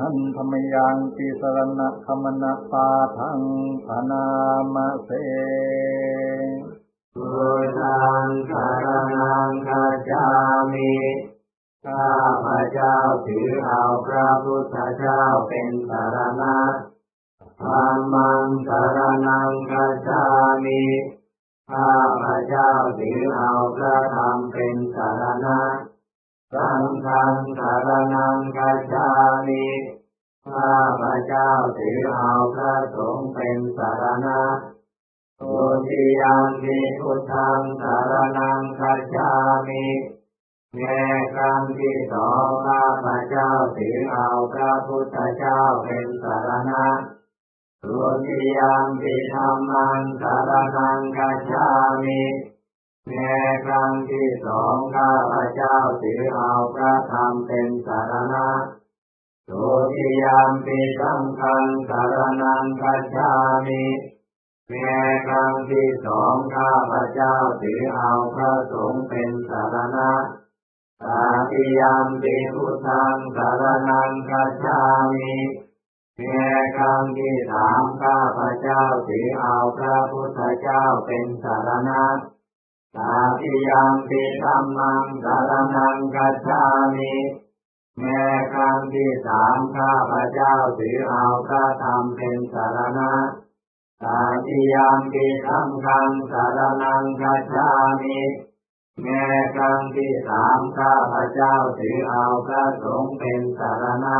ทันธรรมยังปิสรณะธรรมนะปาทังปนามเสพุทธังสารนังคัจามิข้าพระเจ้าถือเอาพระพุทธเจ้าเป็นสารณะธรรมังสารนังคัจามิข้าพระเจ้าถือเอาพระธรรมเป็นสารณะสังฆังสารนังคัจา มิข้าพระเจ้าถือเอาพระสงฆ์เป็นสารณะตุติยังมิพุทธังสารนังคัจฉามิแง่ครั้งที่สองข้าพระเจ้าถือเอาพระพุทธเจ้าเป็นสารณะตุติยังมิธรรมังสารนังคัจฉามิแง่ครั้งที่สองข้าพระเจ้าถือเอาพระธรรมเป็นสารณะ ติยัมปิสังฆังสารนังคัจฉามิแม้ครั้งที่สองข้าพระเจ้าถือเอาพระสงฆ์เป็นสารณะตาติยัมปิพุทธังสารนังคัจฉามิแม้ครั้งที่สามข้าพระเจ้าถือเอาพระพุทธเจ้าเป็นสารณะตาติยัมปิธรรมังสารนังคัจฉามิ แม่ครั้งที่สามข้าพระเจ้าถือเอาพระธรรมเป็นสารณะตาติยามปิสังฆังสารนังกัจจามิแม่ครั้งที่สามข้าพระเจ้าถือเอาพระสงฆ์เป็นสารณะ